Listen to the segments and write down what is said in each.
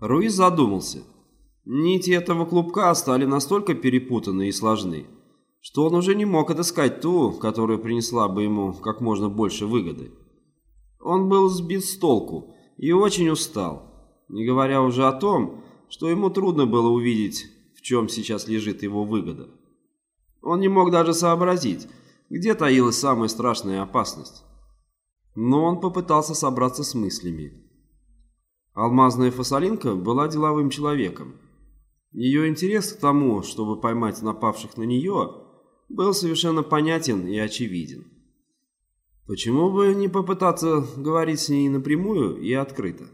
Руиз задумался. Нити этого клубка стали настолько перепутаны и сложны, что он уже не мог отыскать ту, которая принесла бы ему как можно больше выгоды. Он был сбит с толку и очень устал, не говоря уже о том, что ему трудно было увидеть, в чем сейчас лежит его выгода. Он не мог даже сообразить, где таилась самая страшная опасность. Но он попытался собраться с мыслями. Алмазная фасолинка была деловым человеком. Ее интерес к тому, чтобы поймать напавших на нее, был совершенно понятен и очевиден. Почему бы не попытаться говорить с ней напрямую и открыто?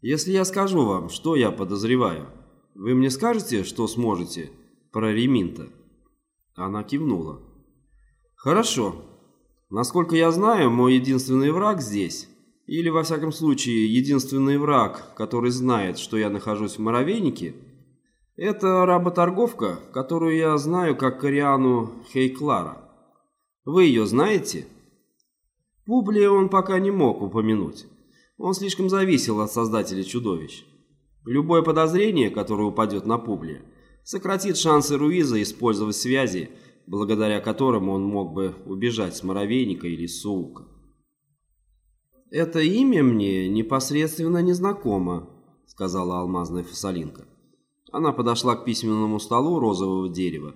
Если я скажу вам, что я подозреваю, вы мне скажете, что сможете про Реминта?» Она кивнула. «Хорошо. Насколько я знаю, мой единственный враг здесь, или, во всяком случае, единственный враг, который знает, что я нахожусь в Моровейнике, это работорговка, которую я знаю как Кориану Хейклара. Вы ее знаете?» Публия он пока не мог упомянуть. Он слишком зависел от создателя чудовищ. Любое подозрение, которое упадет на Публия, сократит шансы Руиза использовать связи, благодаря которым он мог бы убежать с Моровейника или Суука. «Это имя мне непосредственно незнакомо», — сказала алмазная фасолинка. Она подошла к письменному столу розового дерева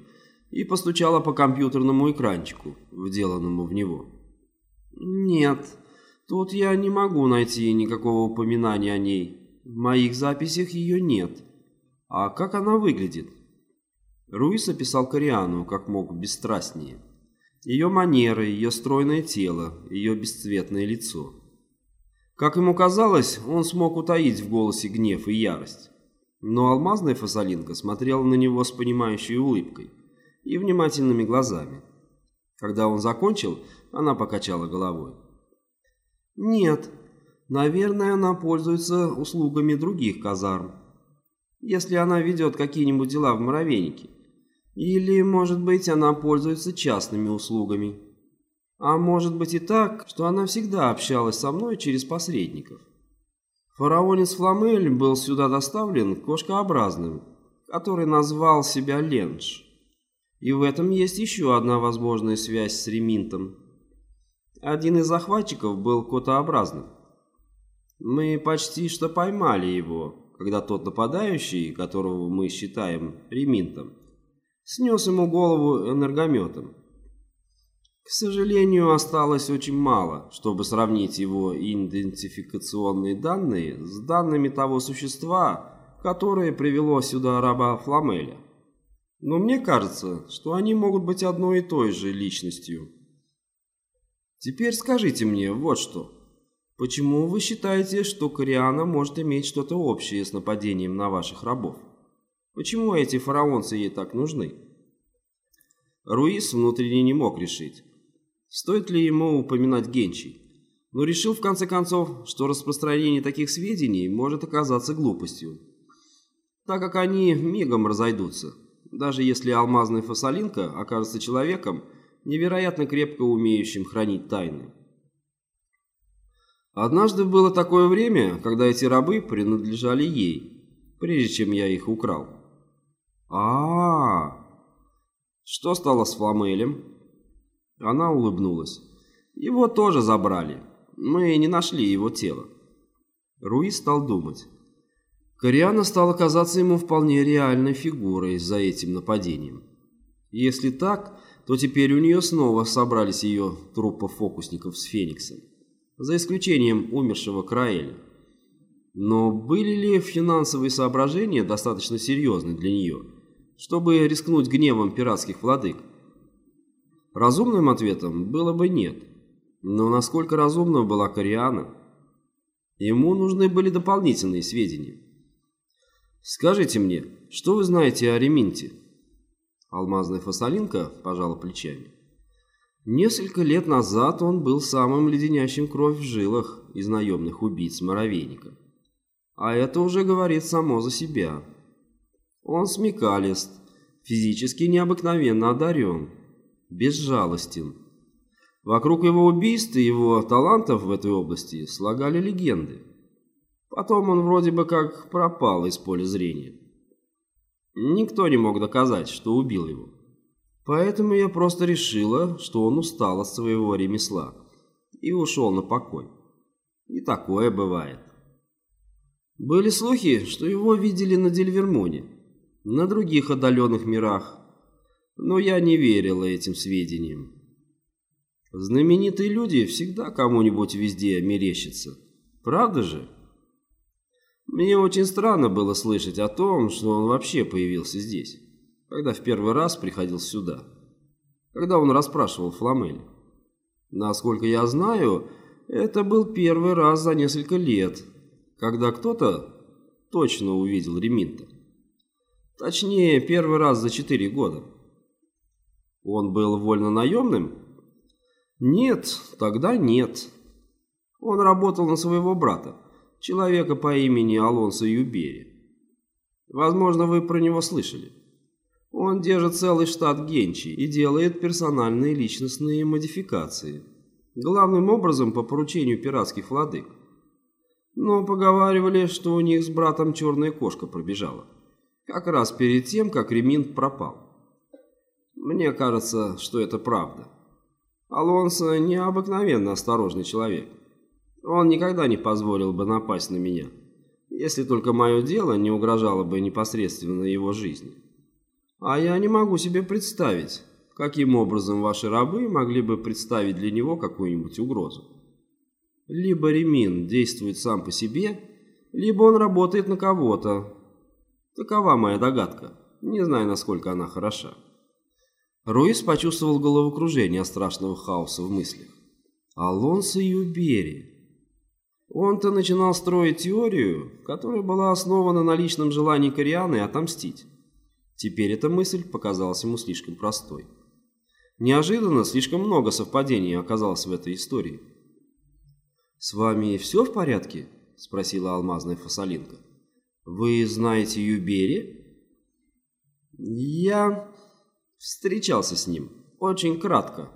и постучала по компьютерному экранчику, вделанному в него. «Нет, Тут я не могу найти никакого упоминания о ней. В моих записях ее нет. А как она выглядит? Руис описал Кориану как мог бесстрастнее. Ее манеры, ее стройное тело, ее бесцветное лицо. Как ему казалось, он смог утаить в голосе гнев и ярость. Но алмазная фасолинка смотрела на него с понимающей улыбкой и внимательными глазами. Когда он закончил, она покачала головой. Нет. Наверное, она пользуется услугами других казарм. Если она ведет какие-нибудь дела в муравейнике. Или, может быть, она пользуется частными услугами. А может быть и так, что она всегда общалась со мной через посредников. Фараонец Фламель был сюда доставлен кошкообразным, который назвал себя Ленж. И в этом есть еще одна возможная связь с Реминтом. Один из захватчиков был котообразным. Мы почти что поймали его, когда тот нападающий, которого мы считаем реминтом, снес ему голову энергометом. К сожалению, осталось очень мало, чтобы сравнить его идентификационные данные с данными того существа, которое привело сюда раба Фламеля. Но мне кажется, что они могут быть одной и той же личностью. Теперь скажите мне вот что. Почему вы считаете, что Кориана может иметь что-то общее с нападением на ваших рабов? Почему эти фараонцы ей так нужны? Руис внутренне не мог решить, стоит ли ему упоминать Генчий, но решил в конце концов, что распространение таких сведений может оказаться глупостью, так как они мигом разойдутся, даже если алмазная фасолинка окажется человеком, невероятно крепко умеющим хранить тайны. Однажды было такое время, когда эти рабы принадлежали ей, прежде чем я их украл. а а, -а. Что стало с Фламелем? Она улыбнулась. Его тоже забрали. Мы не нашли его тело. Руи стал думать. Кориана стала казаться ему вполне реальной фигурой за этим нападением. Если так, то теперь у нее снова собрались ее труппа фокусников с Фениксом, за исключением умершего Краэля. Но были ли финансовые соображения достаточно серьезны для нее, чтобы рискнуть гневом пиратских владык? Разумным ответом было бы нет. Но насколько разумна была Кориана? Ему нужны были дополнительные сведения. «Скажите мне, что вы знаете о Реминте?» Алмазная фасолинка пожала плечами. Несколько лет назад он был самым леденящим кровь в жилах из наемных убийц Моровейника. А это уже говорит само за себя. Он смекалист, физически необыкновенно одарен, безжалостен. Вокруг его убийств и его талантов в этой области слагали легенды. Потом он вроде бы как пропал из поля зрения. Никто не мог доказать, что убил его. Поэтому я просто решила, что он устал от своего ремесла и ушел на покой. И такое бывает. Были слухи, что его видели на Дельвермоне, на других отдаленных мирах, но я не верила этим сведениям. Знаменитые люди всегда кому-нибудь везде мерещатся. Правда же? Мне очень странно было слышать о том, что он вообще появился здесь, когда в первый раз приходил сюда, когда он расспрашивал Фламель. Насколько я знаю, это был первый раз за несколько лет, когда кто-то точно увидел Реминта. Точнее, первый раз за четыре года. Он был вольно наемным? Нет, тогда нет. Он работал на своего брата, человека по имени Алонсо Юбери. Возможно, вы про него слышали. Он держит целый штат Генчи и делает персональные личностные модификации. Главным образом по поручению пиратских владык. Но поговаривали, что у них с братом черная кошка пробежала. Как раз перед тем, как Реминт пропал. Мне кажется, что это правда. Алонсо необыкновенно осторожный человек. Он никогда не позволил бы напасть на меня, если только мое дело не угрожало бы непосредственно его жизни. А я не могу себе представить, каким образом ваши рабы могли бы представить для него какую-нибудь угрозу. Либо Ремин действует сам по себе, либо он работает на кого-то. Такова моя догадка, не знаю, насколько она хороша. Руис почувствовал головокружение от страшного хаоса в мыслях. Алонсо Юбери. Он-то начинал строить теорию, которая была основана на личном желании Корианы отомстить. Теперь эта мысль показалась ему слишком простой. Неожиданно слишком много совпадений оказалось в этой истории. «С вами все в порядке?» – спросила алмазная фасолинка. «Вы знаете Юбери?» «Я Встречался с ним. Очень кратко.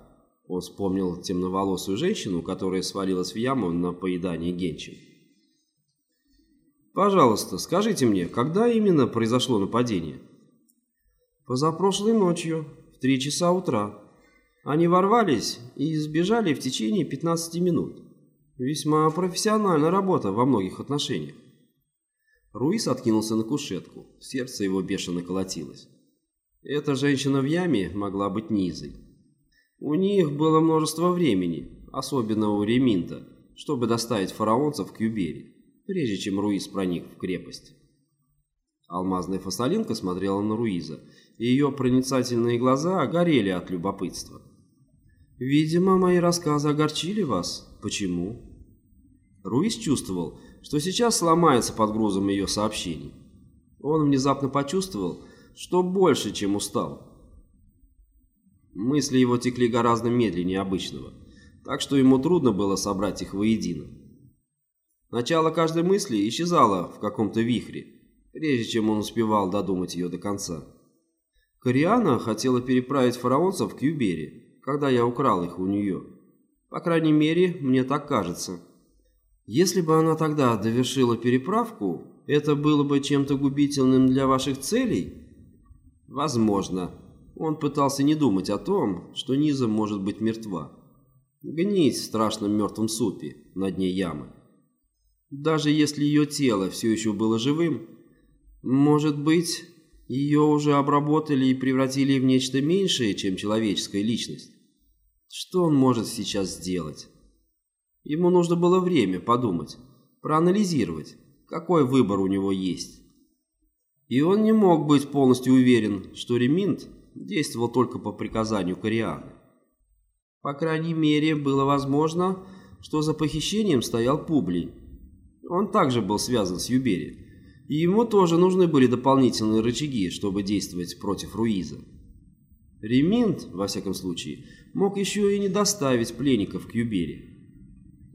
Он вспомнил темноволосую женщину, которая свалилась в яму на поедание генчем. «Пожалуйста, скажите мне, когда именно произошло нападение?» «Позапрошлой ночью, в три часа утра. Они ворвались и сбежали в течение 15 минут. Весьма профессиональная работа во многих отношениях». Руис откинулся на кушетку, сердце его бешено колотилось. Эта женщина в яме могла быть низой. У них было множество времени, особенно у Реминта, чтобы доставить фараонцев к Юбери, прежде чем Руиз проник в крепость. Алмазная фасолинка смотрела на Руиза, и ее проницательные глаза горели от любопытства. «Видимо, мои рассказы огорчили вас. Почему?» Руиз чувствовал, что сейчас сломается под грузом ее сообщений. Он внезапно почувствовал, что больше, чем устал. Мысли его текли гораздо медленнее обычного, так что ему трудно было собрать их воедино. Начало каждой мысли исчезало в каком-то вихре, прежде чем он успевал додумать ее до конца. Кориана хотела переправить фараонцев к Юбере, когда я украл их у нее. По крайней мере, мне так кажется. Если бы она тогда довершила переправку, это было бы чем-то губительным для ваших целей? Возможно. Он пытался не думать о том, что Низа может быть мертва. Гнить в страшном мертвом супе на дне ямы. Даже если ее тело все еще было живым, может быть, ее уже обработали и превратили в нечто меньшее, чем человеческая личность. Что он может сейчас сделать? Ему нужно было время подумать, проанализировать, какой выбор у него есть. И он не мог быть полностью уверен, что Реминт действовал только по приказанию Корианы. По крайней мере, было возможно, что за похищением стоял Публий. Он также был связан с Юбери, и ему тоже нужны были дополнительные рычаги, чтобы действовать против Руиза. Реминт, во всяком случае, мог еще и не доставить пленников к Юбери.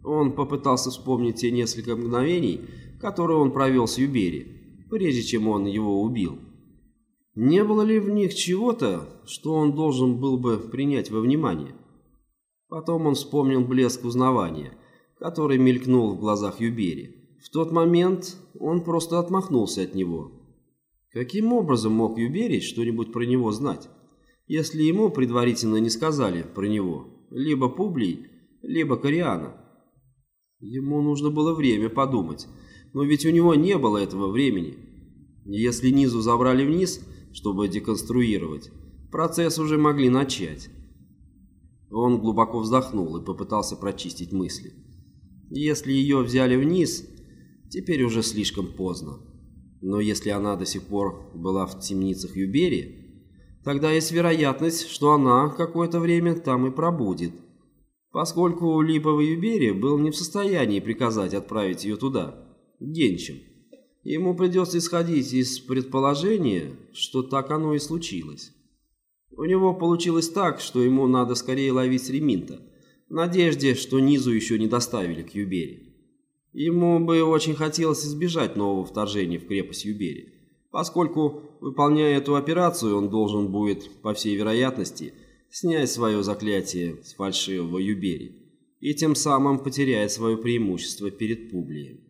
Он попытался вспомнить те несколько мгновений, которые он провел с Юбери, прежде чем он его убил. Не было ли в них чего-то, что он должен был бы принять во внимание? Потом он вспомнил блеск узнавания, который мелькнул в глазах Юбери, в тот момент он просто отмахнулся от него. Каким образом мог Юберий что-нибудь про него знать, если ему предварительно не сказали про него либо Публий, либо Кориана? Ему нужно было время подумать, но ведь у него не было этого времени. Если Низу забрали вниз, чтобы деконструировать, процесс уже могли начать. Он глубоко вздохнул и попытался прочистить мысли. Если ее взяли вниз, теперь уже слишком поздно. Но если она до сих пор была в темницах Юбери, тогда есть вероятность, что она какое-то время там и пробудет. Поскольку Липовый Юбери был не в состоянии приказать отправить ее туда, Генчем, ему придется исходить из предположения, что так оно и случилось. У него получилось так, что ему надо скорее ловить реминта, в надежде, что низу еще не доставили к Юбери. Ему бы очень хотелось избежать нового вторжения в крепость Юбери, поскольку, выполняя эту операцию, он должен будет, по всей вероятности, снять свое заклятие с фальшивого Юбери и тем самым потеряет свое преимущество перед Публием.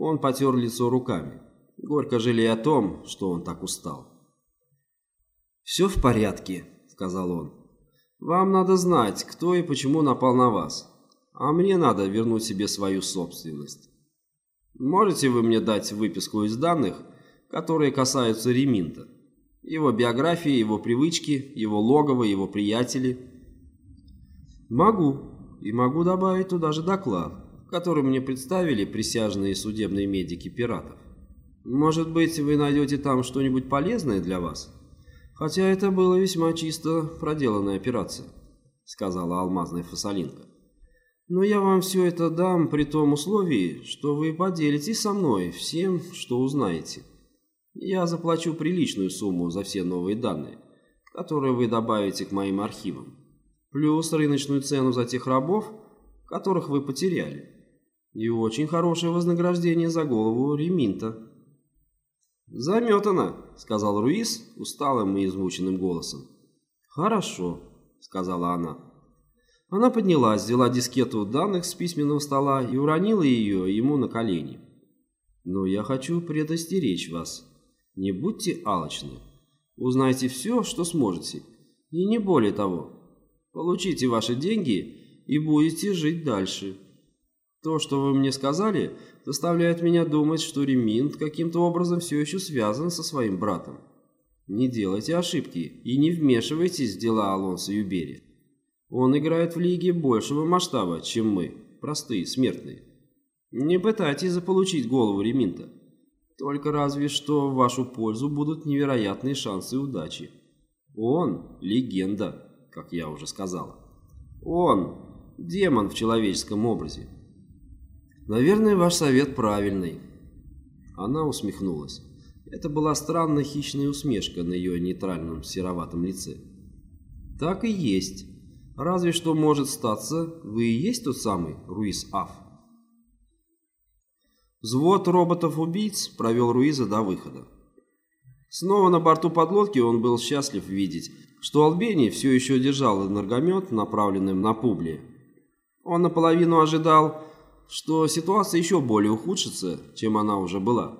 Он потер лицо руками, горько жалея о том, что он так устал. «Все в порядке», — сказал он. «Вам надо знать, кто и почему напал на вас, а мне надо вернуть себе свою собственность. Можете вы мне дать выписку из данных, которые касаются Реминта? Его биографии, его привычки, его логово, его приятели?» «Могу, и могу добавить туда же доклад, который мне представили присяжные судебные медики пиратов. Может быть, вы найдете там что-нибудь полезное для вас?» «Хотя это была весьма чисто проделанная операция», — сказала алмазная фасолинка. «Но я вам все это дам при том условии, что вы поделитесь со мной всем, что узнаете. Я заплачу приличную сумму за все новые данные, которые вы добавите к моим архивам, плюс рыночную цену за тех рабов, которых вы потеряли, и очень хорошее вознаграждение за голову реминта». «Заметано», — сказал Руис усталым и измученным голосом. «Хорошо», — сказала она. Она поднялась, взяла дискету данных с письменного стола и уронила ее ему на колени. «Но я хочу предостеречь вас. Не будьте алчны. Узнайте все, что сможете, и не более того. Получите ваши деньги и будете жить дальше». То, что вы мне сказали, заставляет меня думать, что Реминт каким-то образом все еще связан со своим братом. Не делайте ошибки и не вмешивайтесь в дела Алонса Юбери. Он играет в лиге большего масштаба, чем мы, простые, смертные. Не пытайтесь заполучить голову Реминта. Только разве что в вашу пользу будут невероятные шансы удачи. Он – легенда, как я уже сказала. Он – демон в человеческом образе. Наверное, ваш совет правильный. Она усмехнулась. Это была странная хищная усмешка на ее нейтральном сероватом лице. Так и есть. Разве что может статься, вы и есть тот самый Руиз Аф. Взвод роботов-убийц провел Руиза до выхода. Снова на борту подлодки он был счастлив видеть, что Албени все еще держал энергомет, направленным на Публи. Он наполовину ожидал, что ситуация еще более ухудшится, чем она уже была.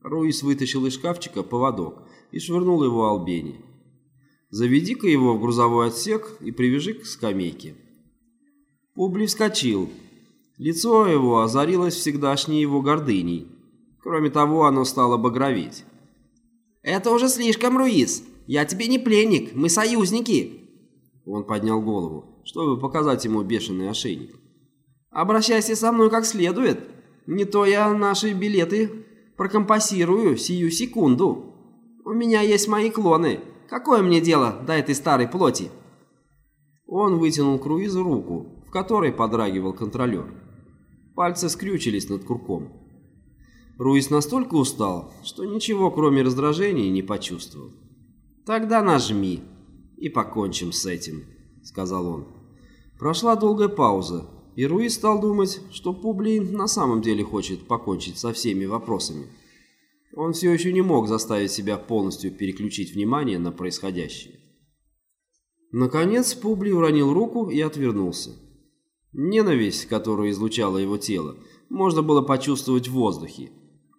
Руис вытащил из шкафчика поводок и швырнул его Албени. «Заведи-ка его в грузовой отсек и привяжи к скамейке». Публи вскочил. Лицо его озарилось всегдашней его гордыней. Кроме того, оно стало багроветь. «Это уже слишком, Руис! Я тебе не пленник, мы союзники!» Он поднял голову, чтобы показать ему бешеный ошейник. Обращайся со мной как следует. Не то я наши билеты прокомпасирую сию секунду. У меня есть мои клоны. Какое мне дело до этой старой плоти?» Он вытянул круизу руку, в которой подрагивал контролер. Пальцы скрючились над курком. Руис настолько устал, что ничего, кроме раздражения, не почувствовал. «Тогда нажми, и покончим с этим», — сказал он. Прошла долгая пауза, и Руи стал думать, что Публий на самом деле хочет покончить со всеми вопросами. Он все еще не мог заставить себя полностью переключить внимание на происходящее. Наконец Публий уронил руку и отвернулся. Ненависть, которую излучало его тело, можно было почувствовать в воздухе,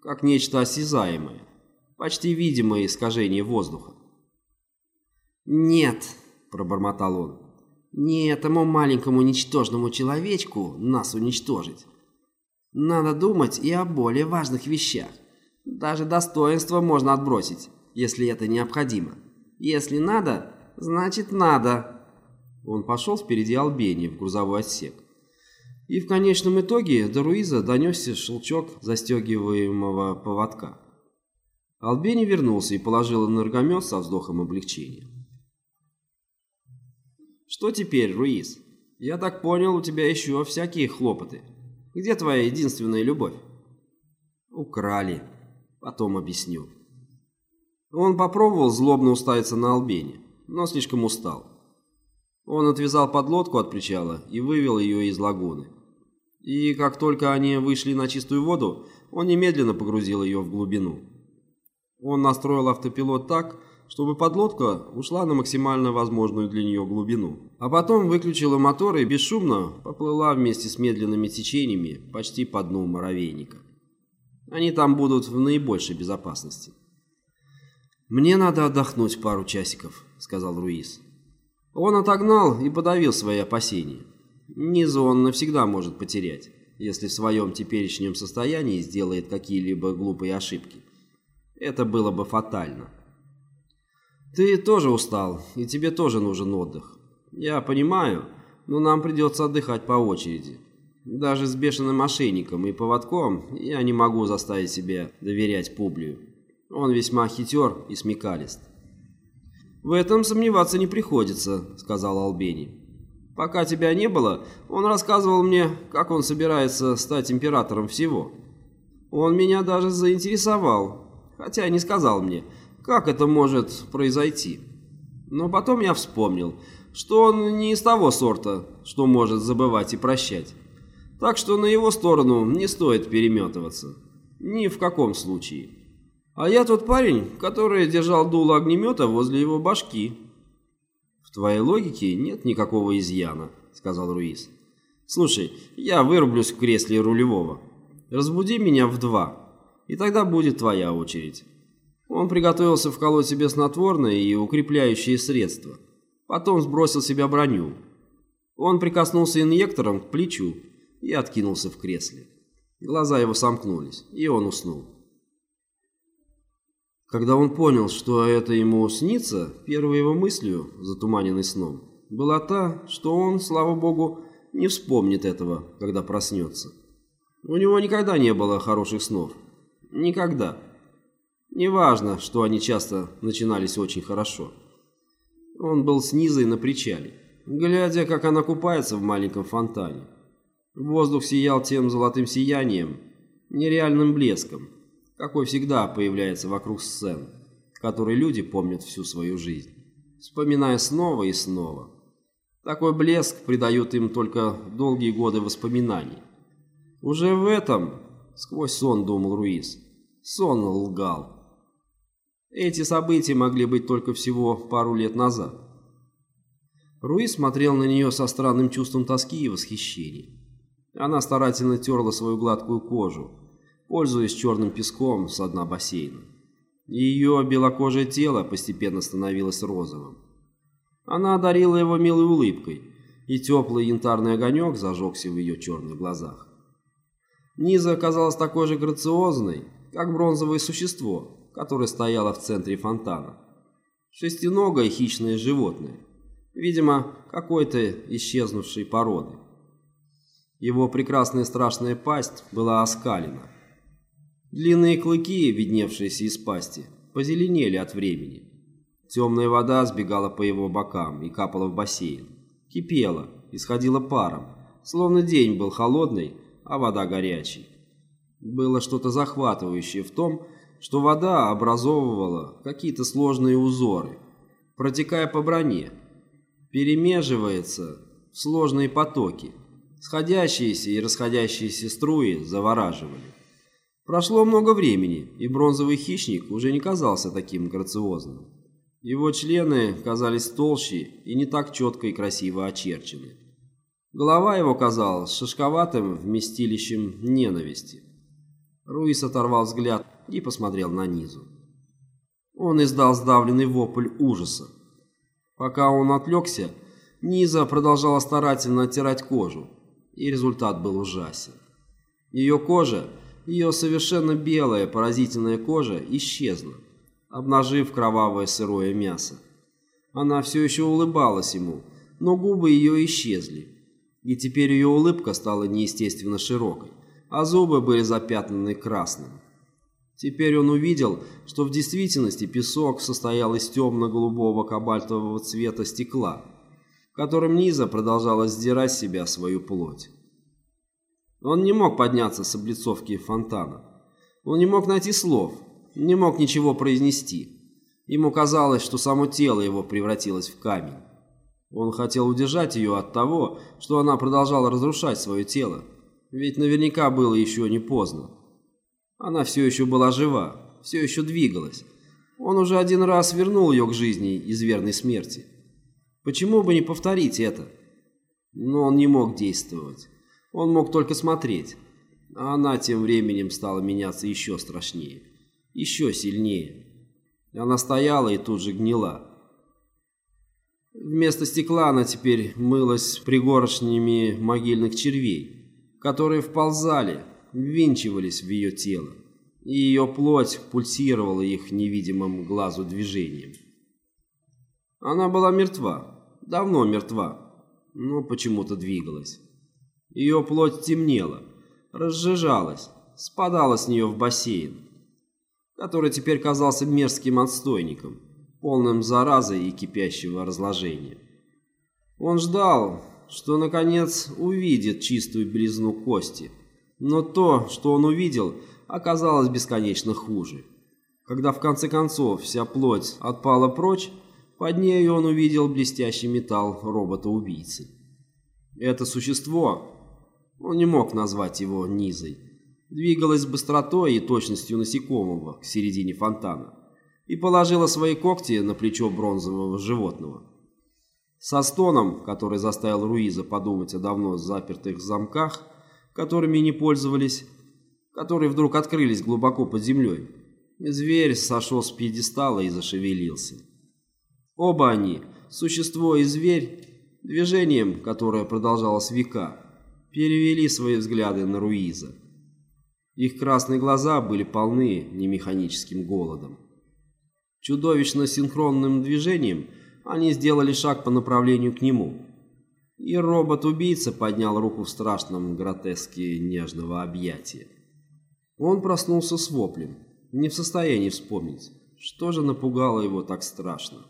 как нечто осязаемое, почти видимое искажение воздуха. «Нет», — пробормотал он, — «не этому маленькому ничтожному человечку нас уничтожить. Надо думать и о более важных вещах. Даже достоинство можно отбросить, если это необходимо. Если надо, значит надо». Он пошел впереди Албени в грузовой отсек. И в конечном итоге до Руиза донесся щелчок застегиваемого поводка. Албени вернулся и положил энергомет со вздохом облегчения. «Что теперь, Руиз? Я так понял, у тебя еще всякие хлопоты. Где твоя единственная любовь?» «Украли. Потом объясню». Он попробовал злобно уставиться на Албени, но слишком устал. Он отвязал подлодку от причала и вывел ее из лагуны. И как только они вышли на чистую воду, он немедленно погрузил ее в глубину. Он настроил автопилот так, чтобы подлодка ушла на максимально возможную для нее глубину. А потом выключила мотор и бесшумно поплыла вместе с медленными течениями почти по дну муравейника. Они там будут в наибольшей безопасности. «Мне надо отдохнуть пару часиков», — сказал Руис. Он отогнал и подавил свои опасения. Низу он навсегда может потерять, если в своем теперешнем состоянии сделает какие-либо глупые ошибки. Это было бы фатально. Ты тоже устал, и тебе тоже нужен отдых. Я понимаю, но нам придется отдыхать по очереди. Даже с бешеным мошенником и поводком я не могу заставить себя доверять Публию. Он весьма хитер и смекалист. «В этом сомневаться не приходится», — сказал Албени. Пока тебя не было, он рассказывал мне, как он собирается стать императором всего. Он меня даже заинтересовал, хотя не сказал мне, как это может произойти. Но потом я вспомнил, что он не из того сорта, что может забывать и прощать. Так что на его сторону не стоит переметываться. Ни в каком случае. А я тот парень, который держал дуло огнемета возле его башки. «В твоей логике нет никакого изъяна», — сказал Руис. «Слушай, я вырублюсь в кресле рулевого. Разбуди меня в два, и тогда будет твоя очередь». Он приготовился вколоть себе снотворное и укрепляющие средства. Потом сбросил себя броню. Он прикоснулся инъектором к плечу и откинулся в кресле. Глаза его сомкнулись, и он уснул. Когда он понял, что это ему снится, первой его мыслью, затуманенной сном, была та, что он, слава богу, не вспомнит этого, когда проснется. У него никогда не было хороших снов. Никогда. Неважно, что они часто начинались очень хорошо. Он был с Низой на причале, глядя, как она купается в маленьком фонтане. Воздух сиял тем золотым сиянием, нереальным блеском, какой всегда появляется вокруг сцен, которые люди помнят всю свою жизнь, вспоминая снова и снова. Такой блеск придает им только долгие годы воспоминаний. Уже в этом, сквозь сон думал Руис, сон лгал. Эти события могли быть только всего пару лет назад. Руис смотрел на нее со странным чувством тоски и восхищения. Она старательно терла свою гладкую кожу, пользуясь черным песком с дна бассейна. Ее белокожее тело постепенно становилось розовым. Она одарила его милой улыбкой, и теплый янтарный огонек зажегся в ее черных глазах. Низа оказалась такой же грациозной, как бронзовое существо, которое стояло в центре фонтана. Шестиногое хищное животное, видимо, какой-то исчезнувшей породы. Его прекрасная страшная пасть была оскалена, Длинные клыки, видневшиеся из пасти, позеленели от времени. Темная вода сбегала по его бокам и капала в бассейн. Кипела, исходила паром, словно день был холодный, а вода горячей. Было что-то захватывающее в том, что вода образовывала какие-то сложные узоры, протекая по броне, перемеживается в сложные потоки, сходящиеся и расходящиеся струи завораживали. Прошло много времени, и бронзовый хищник уже не казался таким грациозным. Его члены казались толще и не так четко и красиво очерчены. Голова его казалась шишковатым вместилищем ненависти. Руис оторвал взгляд и посмотрел на Низу. Он издал сдавленный вопль ужаса. Пока он отвлекся, Низа продолжала старательно оттирать кожу, и результат был ужасен. Ее кожа, ее совершенно белая поразительная кожа исчезла, обнажив кровавое сырое мясо. Она все еще улыбалась ему, но губы ее исчезли, и теперь ее улыбка стала неестественно широкой а зубы были запятнаны красным. Теперь он увидел, что в действительности песок состоял из темно-голубого кабальтового цвета стекла, которым Низа продолжала сдирать с себя свою плоть. Он не мог подняться с облицовки фонтана. Он не мог найти слов, не мог ничего произнести. Ему казалось, что само тело его превратилось в камень. Он хотел удержать ее от того, что она продолжала разрушать свое тело, ведь наверняка было еще не поздно. Она все еще была жива, все еще двигалась. Он уже один раз вернул ее к жизни из верной смерти. Почему бы не повторить это? Но он не мог действовать. Он мог только смотреть. А она тем временем стала меняться еще страшнее. Еще сильнее. Она стояла и тут же гнила. Вместо стекла она теперь мылась пригоршнями могильных червей которые вползали, ввинчивались в ее тело, и ее плоть пульсировала их невидимым глазу движением. Она была мертва, давно мертва, но почему-то двигалась. Ее плоть темнела, разжижалась, спадала с нее в бассейн, который теперь казался мерзким отстойником, полным заразы и кипящего разложения. Он ждал, что, наконец, увидит чистую белизну кости. Но то, что он увидел, оказалось бесконечно хуже. Когда в конце концов вся плоть отпала прочь, под нею он увидел блестящий металл робота-убийцы. Это существо, он не мог назвать его Низой, двигалось с быстротой и точностью насекомого к середине фонтана и положило свои когти на плечо бронзового животного. Со стоном, который заставил Руиза подумать о давно запертых замках, которыми не пользовались, которые вдруг открылись глубоко под землей, зверь сошел с пьедестала и зашевелился. Оба они, существо и зверь, движением, которое продолжалось века, перевели свои взгляды на Руиза. Их красные глаза были полны немеханическим голодом. Чудовищно синхронным движением – они сделали шаг по направлению к нему. И робот-убийца поднял руку в страшном гротеске нежного объятия. Он проснулся с воплем, не в состоянии вспомнить, что же напугало его так страшно.